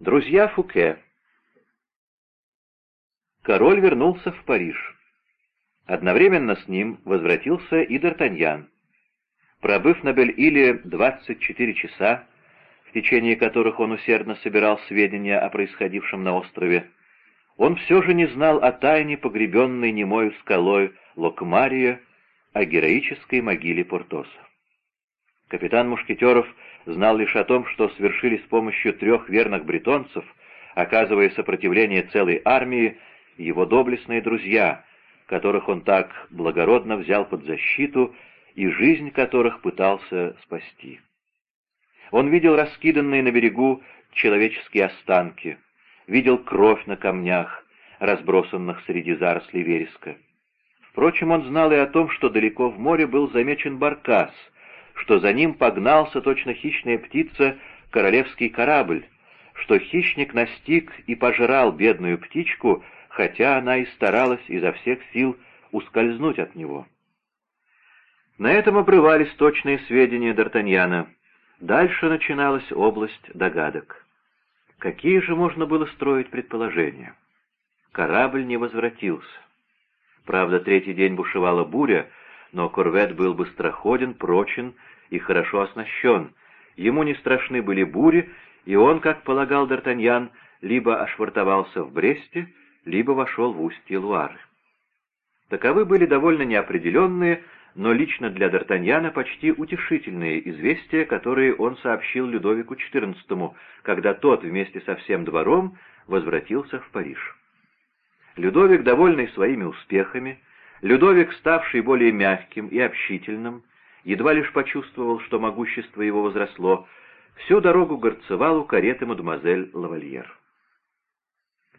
Друзья Фуке. Король вернулся в Париж. Одновременно с ним возвратился и Д'Артаньян. Пробыв на Бель-Иле 24 часа, в течение которых он усердно собирал сведения о происходившем на острове, он все же не знал о тайне, погребенной немою скалой Локмария, о героической могиле Портоса. Капитан Мушкетеров знал лишь о том, что свершили с помощью трех верных бретонцев, оказывая сопротивление целой армии, его доблестные друзья, которых он так благородно взял под защиту и жизнь которых пытался спасти. Он видел раскиданные на берегу человеческие останки, видел кровь на камнях, разбросанных среди зарослей вереска. Впрочем, он знал и о том, что далеко в море был замечен баркас, что за ним погнался точно хищная птица королевский корабль, что хищник настиг и пожирал бедную птичку, хотя она и старалась изо всех сил ускользнуть от него. На этом обрывались точные сведения Д'Артаньяна. Дальше начиналась область догадок. Какие же можно было строить предположения? Корабль не возвратился. Правда, третий день бушевала буря, но корвет был быстроходен, прочен и хорошо оснащен. Ему не страшны были бури, и он, как полагал Д'Артаньян, либо ошвартовался в Бресте, либо вошел в устье Луары. Таковы были довольно неопределенные, но лично для Д'Артаньяна почти утешительные известия, которые он сообщил Людовику XIV, когда тот вместе со всем двором возвратился в Париж. Людовик, довольный своими успехами, Людовик, ставший более мягким и общительным, едва лишь почувствовал, что могущество его возросло, всю дорогу горцевал у кареты мадемуазель Лавальер.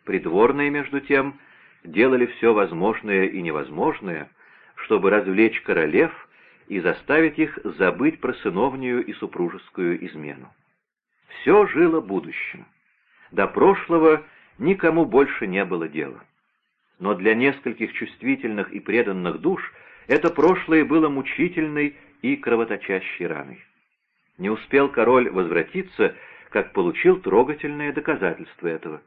Придворные, между тем, делали все возможное и невозможное, чтобы развлечь королев и заставить их забыть про сыновнюю и супружескую измену. Все жило будущим. До прошлого никому больше не было дела но для нескольких чувствительных и преданных душ это прошлое было мучительной и кровоточащей раной. Не успел король возвратиться, как получил трогательное доказательство этого.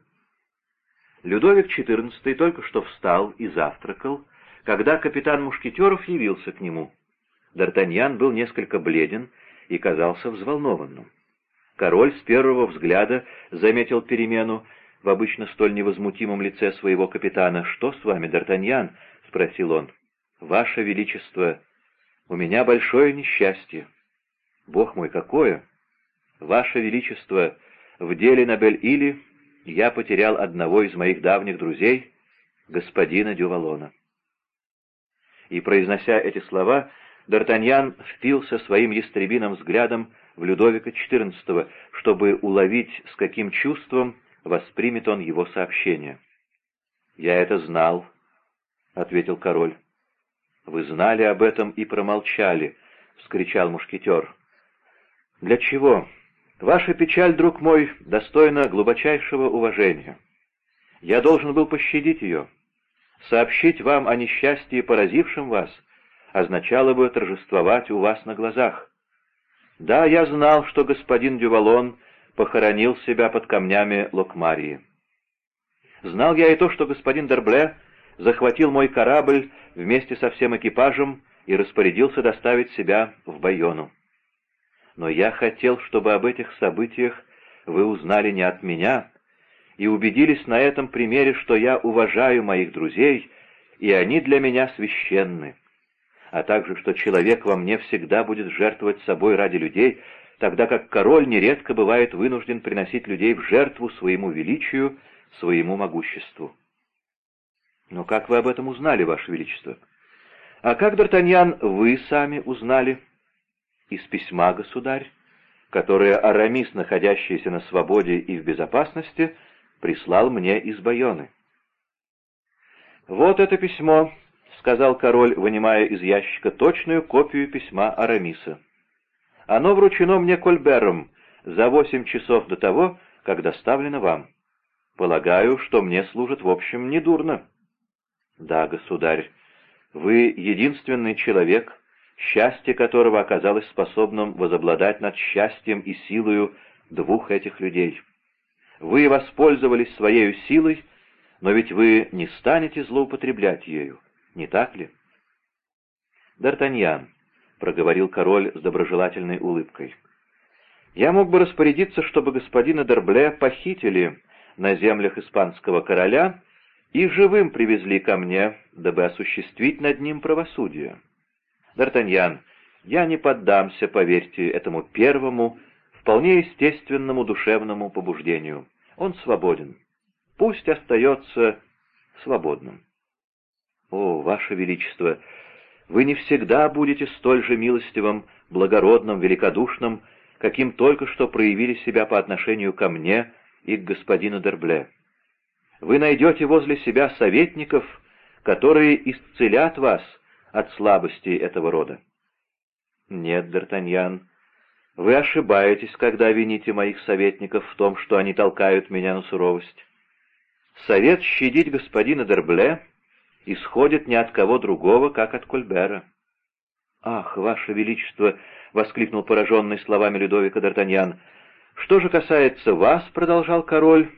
Людовик XIV только что встал и завтракал, когда капитан Мушкетеров явился к нему. Д'Артаньян был несколько бледен и казался взволнованным. Король с первого взгляда заметил перемену в обычно столь невозмутимом лице своего капитана. «Что с вами, Д'Артаньян?» — спросил он. «Ваше Величество, у меня большое несчастье». «Бог мой, какое!» «Ваше Величество, в деле на Бель-Или я потерял одного из моих давних друзей, господина Дювалона». И, произнося эти слова, Д'Артаньян впился своим ястребиным взглядом в Людовика XIV, чтобы уловить, с каким чувством воспримет он его сообщение. «Я это знал», — ответил король. «Вы знали об этом и промолчали», — вскричал мушкетер. «Для чего? Ваша печаль, друг мой, достойна глубочайшего уважения. Я должен был пощадить ее. Сообщить вам о несчастье, поразившем вас, означало бы торжествовать у вас на глазах. Да, я знал, что господин Дювалон похоронил себя под камнями Локмарии. Знал я и то, что господин Дербле захватил мой корабль вместе со всем экипажем и распорядился доставить себя в Байону. Но я хотел, чтобы об этих событиях вы узнали не от меня и убедились на этом примере, что я уважаю моих друзей, и они для меня священны, а также, что человек во мне всегда будет жертвовать собой ради людей, тогда как король нередко бывает вынужден приносить людей в жертву своему величию, своему могуществу. Но как вы об этом узнали, Ваше Величество? А как, Д'Артаньян, вы сами узнали? Из письма, государь, которое Арамис, находящийся на свободе и в безопасности, прислал мне из Байоны. «Вот это письмо», — сказал король, вынимая из ящика точную копию письма Арамиса. Оно вручено мне Кольбером за восемь часов до того, как доставлено вам. Полагаю, что мне служит в общем недурно. Да, государь, вы единственный человек, счастье которого оказалось способным возобладать над счастьем и силою двух этих людей. Вы воспользовались своей силой, но ведь вы не станете злоупотреблять ею, не так ли? «Д'Артаньян», — проговорил король с доброжелательной улыбкой, — «я мог бы распорядиться, чтобы господина Дербле похитили на землях испанского короля и живым привезли ко мне, дабы осуществить над ним правосудие. Д'Артаньян, я не поддамся, поверьте, этому первому, вполне естественному душевному побуждению. Он свободен. Пусть остается свободным. О, Ваше Величество, вы не всегда будете столь же милостивым, благородным, великодушным, каким только что проявили себя по отношению ко мне и к господину Дербле. Вы найдете возле себя советников, которые исцелят вас от слабостей этого рода. Нет, Д'Артаньян, вы ошибаетесь, когда вините моих советников в том, что они толкают меня на суровость. Совет щадить господина Дербле исходит ни от кого другого, как от Кольбера. «Ах, ваше величество!» — воскликнул пораженный словами Людовика Д'Артаньян. «Что же касается вас, — продолжал король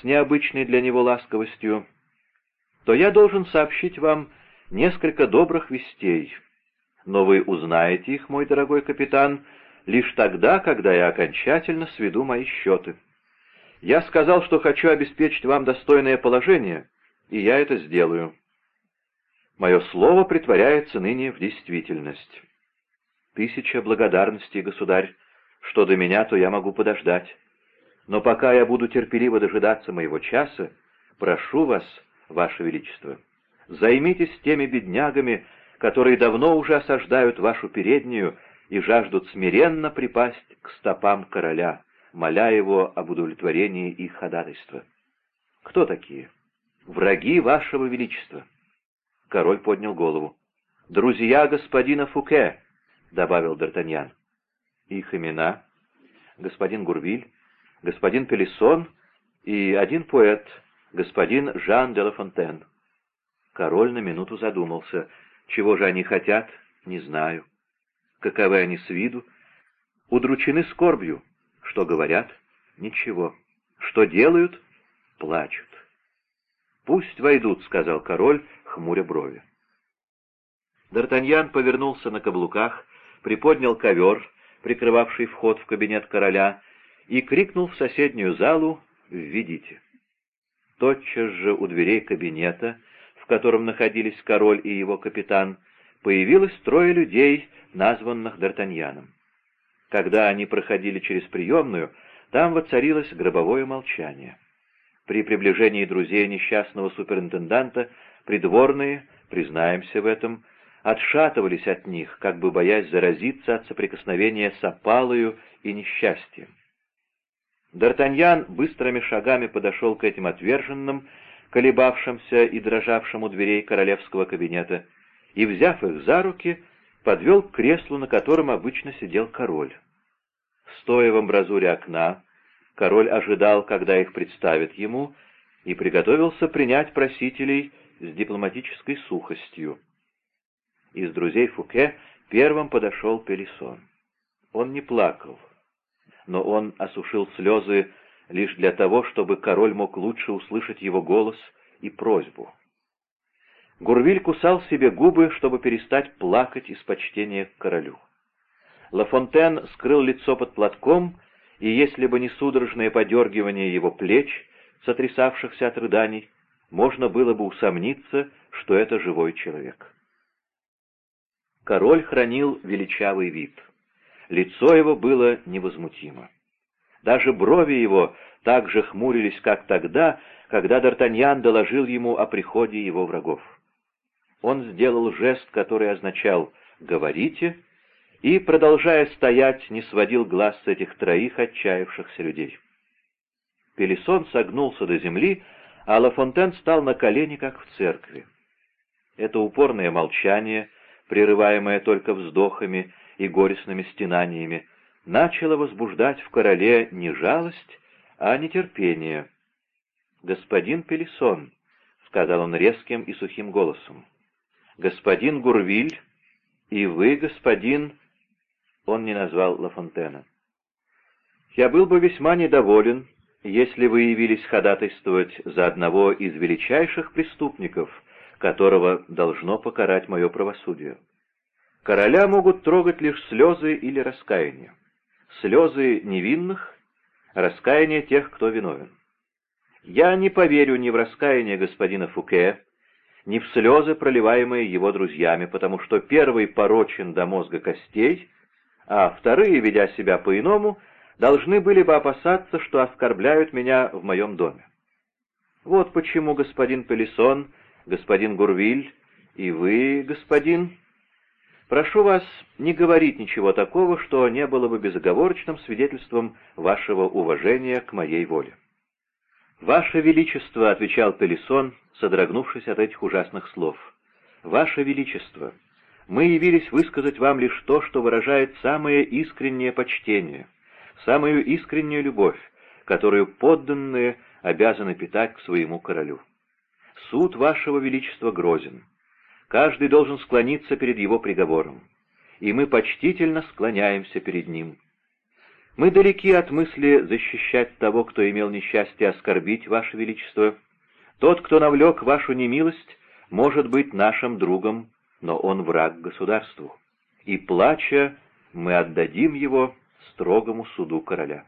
с необычной для него ласковостью, — то я должен сообщить вам несколько добрых вестей. Но вы узнаете их, мой дорогой капитан, лишь тогда, когда я окончательно сведу мои счеты. Я сказал, что хочу обеспечить вам достойное положение, и я это сделаю. Мое слово притворяется ныне в действительность. Тысяча благодарностей, государь. Что до меня, то я могу подождать. Но пока я буду терпеливо дожидаться моего часа, прошу вас, ваше величество, займитесь теми беднягами, которые давно уже осаждают вашу переднюю и жаждут смиренно припасть к стопам короля, моля его об удовлетворении их ходатайства. Кто такие? Враги вашего величества. Король поднял голову. «Друзья господина Фуке», — добавил Д'Артаньян. Их имена — господин Гурвиль, господин Пелисон и один поэт, господин Жан де Ла Фонтен. Король на минуту задумался. Чего же они хотят, не знаю. Каковы они с виду? Удручены скорбью. Что говорят? Ничего. Что делают? Плачут. «Пусть войдут», — сказал король, хмуря брови. Д'Артаньян повернулся на каблуках, приподнял ковер, прикрывавший вход в кабинет короля, и крикнул в соседнюю залу «Введите». Тотчас же у дверей кабинета, в котором находились король и его капитан, появилось трое людей, названных Д'Артаньяном. Когда они проходили через приемную, там воцарилось гробовое молчание. При приближении друзей несчастного суперинтенданта придворные, признаемся в этом, отшатывались от них, как бы боясь заразиться от соприкосновения с опалою и несчастьем. Д'Артаньян быстрыми шагами подошел к этим отверженным, колебавшимся и дрожавшим у дверей королевского кабинета, и, взяв их за руки, подвел к креслу, на котором обычно сидел король. Стоя в амбразуре окна, король ожидал, когда их представят ему, и приготовился принять просителей с дипломатической сухостью. Из друзей Фуке первым подошел Пелисон. Он не плакал, но он осушил слезы лишь для того, чтобы король мог лучше услышать его голос и просьбу. Гурвиль кусал себе губы, чтобы перестать плакать из почтения к королю. Лафонтен скрыл лицо под платком, и если бы не судорожное подергивание его плеч, сотрясавшихся от рыданий, можно было бы усомниться, что это живой человек. Король хранил величавый вид. Лицо его было невозмутимо. Даже брови его так же хмурились, как тогда, когда Д'Артаньян доложил ему о приходе его врагов. Он сделал жест, который означал «говорите», и, продолжая стоять, не сводил глаз с этих троих отчаявшихся людей. Пелисон согнулся до земли, а Лафонтен стал на колени, как в церкви. Это упорное молчание — прерываемое только вздохами и горестными стенаниями, начало возбуждать в короле не жалость, а нетерпение. «Господин Пелисон», — сказал он резким и сухим голосом, — «господин Гурвиль и вы, господин...» Он не назвал Лафонтена. «Я был бы весьма недоволен, если вы явились ходатайствовать за одного из величайших преступников, которого должно покарать мое правосудие. Короля могут трогать лишь слезы или раскаяние. Слезы невинных, раскаяние тех, кто виновен. Я не поверю ни в раскаяние господина Фуке, ни в слезы, проливаемые его друзьями, потому что первый порочен до мозга костей, а вторые, ведя себя по-иному, должны были бы опасаться, что оскорбляют меня в моем доме. Вот почему господин Пелисон, господин Гурвиль и вы, господин, прошу вас не говорить ничего такого, что не было бы безоговорочным свидетельством вашего уважения к моей воле. «Ваше Величество», — отвечал Пелисон, содрогнувшись от этих ужасных слов, — «Ваше Величество, мы явились высказать вам лишь то, что выражает самое искреннее почтение» самую искреннюю любовь, которую подданные обязаны питать к своему королю. Суд вашего величества грозен. Каждый должен склониться перед его приговором, и мы почтительно склоняемся перед ним. Мы далеки от мысли защищать того, кто имел несчастье оскорбить ваше величество. Тот, кто навлек вашу немилость, может быть нашим другом, но он враг государству. И, плача, мы отдадим его строгому суду короля.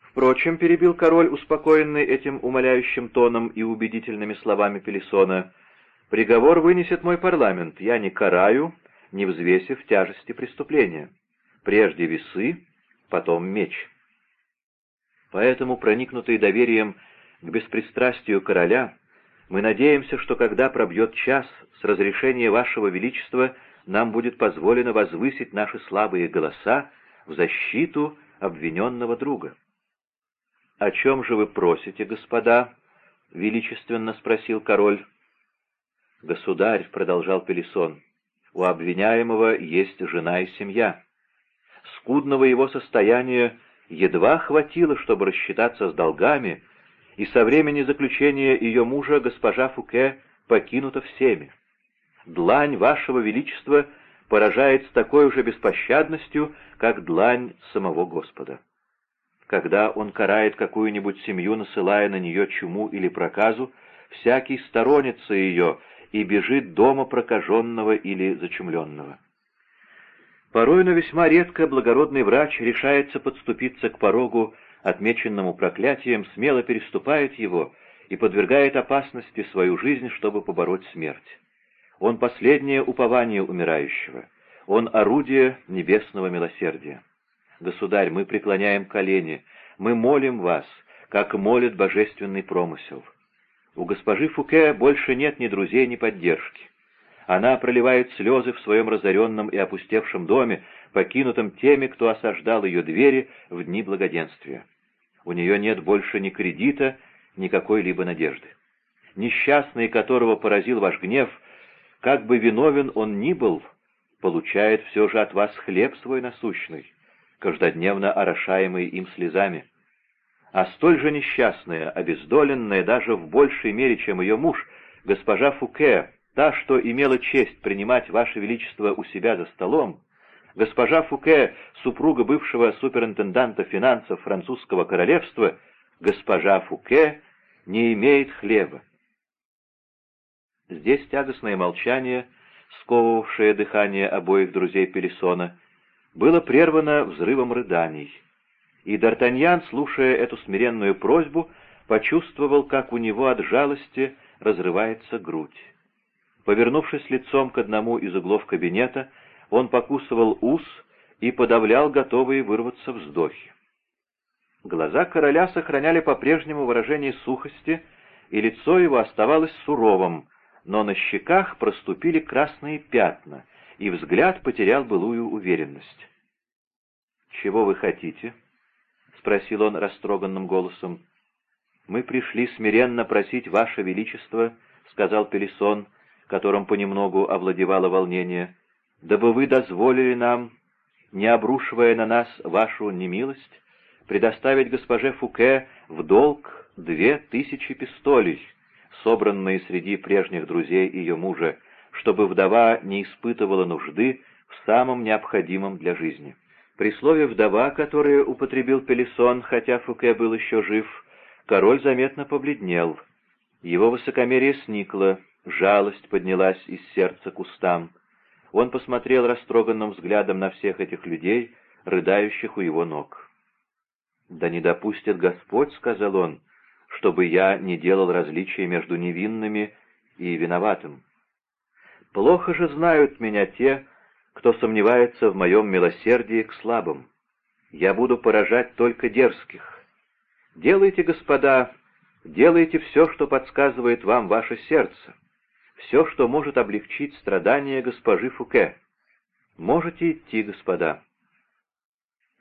Впрочем, перебил король, успокоенный этим умоляющим тоном и убедительными словами Пелесона, приговор вынесет мой парламент, я не караю, не взвесив тяжести преступления. Прежде весы, потом меч. Поэтому, проникнутые доверием к беспристрастию короля, мы надеемся, что когда пробьет час с разрешения вашего величества, нам будет позволено возвысить наши слабые голоса в защиту обвиненного друга. «О чем же вы просите, господа?» — величественно спросил король. «Государь», — продолжал Пелесон, — «у обвиняемого есть жена и семья. Скудного его состояния едва хватило, чтобы рассчитаться с долгами, и со времени заключения ее мужа госпожа Фуке покинута всеми длань вашего величества поражает с такой же беспощадностью, как длань самого Господа. Когда он карает какую-нибудь семью, насылая на нее чуму или проказу, всякий сторонится ее и бежит дома прокаженного или зачумленного. Порой, но весьма редко, благородный врач решается подступиться к порогу, отмеченному проклятием, смело переступает его и подвергает опасности свою жизнь, чтобы побороть смерть. Он последнее упование умирающего. Он орудие небесного милосердия. Государь, мы преклоняем колени, мы молим вас, как молит божественный промысел. У госпожи Фуке больше нет ни друзей, ни поддержки. Она проливает слезы в своем разоренном и опустевшем доме, покинутом теми, кто осаждал ее двери в дни благоденствия. У нее нет больше ни кредита, ни какой-либо надежды. Несчастный, которого поразил ваш гнев, как бы виновен он ни был, получает все же от вас хлеб свой насущный, каждодневно орошаемый им слезами. А столь же несчастная, обездоленная даже в большей мере, чем ее муж, госпожа Фуке, та, что имела честь принимать Ваше Величество у себя за столом, госпожа Фуке, супруга бывшего суперинтенданта финансов французского королевства, госпожа Фуке не имеет хлеба. Здесь тягостное молчание, сковывавшее дыхание обоих друзей Пелесона, было прервано взрывом рыданий. И Д'Артаньян, слушая эту смиренную просьбу, почувствовал, как у него от жалости разрывается грудь. Повернувшись лицом к одному из углов кабинета, он покусывал ус и подавлял готовые вырваться вздохи. Глаза короля сохраняли по-прежнему выражение сухости, и лицо его оставалось суровым, но на щеках проступили красные пятна, и взгляд потерял былую уверенность. «Чего вы хотите?» — спросил он растроганным голосом. «Мы пришли смиренно просить Ваше Величество», — сказал Пелесон, которым понемногу овладевало волнение, «дабы вы дозволили нам, не обрушивая на нас вашу немилость, предоставить госпоже Фуке в долг две тысячи пистолей, собранные среди прежних друзей ее мужа, чтобы вдова не испытывала нужды в самом необходимом для жизни. При слове «вдова», которое употребил Пелесон, хотя Фуке был еще жив, король заметно побледнел. Его высокомерие сникло, жалость поднялась из сердца к устам. Он посмотрел растроганным взглядом на всех этих людей, рыдающих у его ног. «Да не допустит Господь, — сказал он, — чтобы я не делал различия между невинными и виноватым. Плохо же знают меня те, кто сомневается в моем милосердии к слабым. Я буду поражать только дерзких. Делайте, господа, делайте все, что подсказывает вам ваше сердце, все, что может облегчить страдания госпожи Фуке. Можете идти, господа.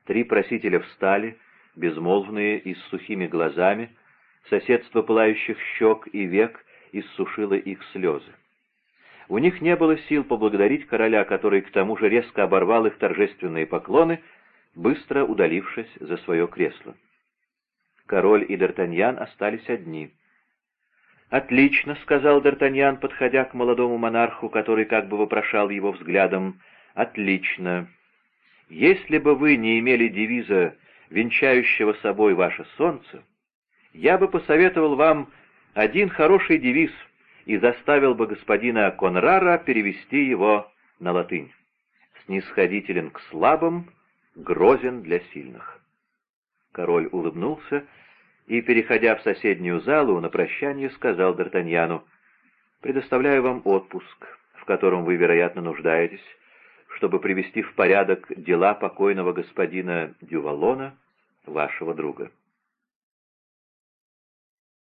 Три просителя встали, безмолвные и с сухими глазами, соседство пылающих щек и век иссушило их слезы. У них не было сил поблагодарить короля, который к тому же резко оборвал их торжественные поклоны, быстро удалившись за свое кресло. Король и Д'Артаньян остались одни. «Отлично», — сказал Д'Артаньян, подходя к молодому монарху, который как бы вопрошал его взглядом. «Отлично. Если бы вы не имели девиза, венчающего собой ваше солнце, я бы посоветовал вам один хороший девиз — и заставил бы господина Конрара перевести его на латынь. Снисходителен к слабым, грозен для сильных. Король улыбнулся и, переходя в соседнюю залу, на прощание сказал Д'Артаньяну, «Предоставляю вам отпуск, в котором вы, вероятно, нуждаетесь, чтобы привести в порядок дела покойного господина Дювалона, вашего друга».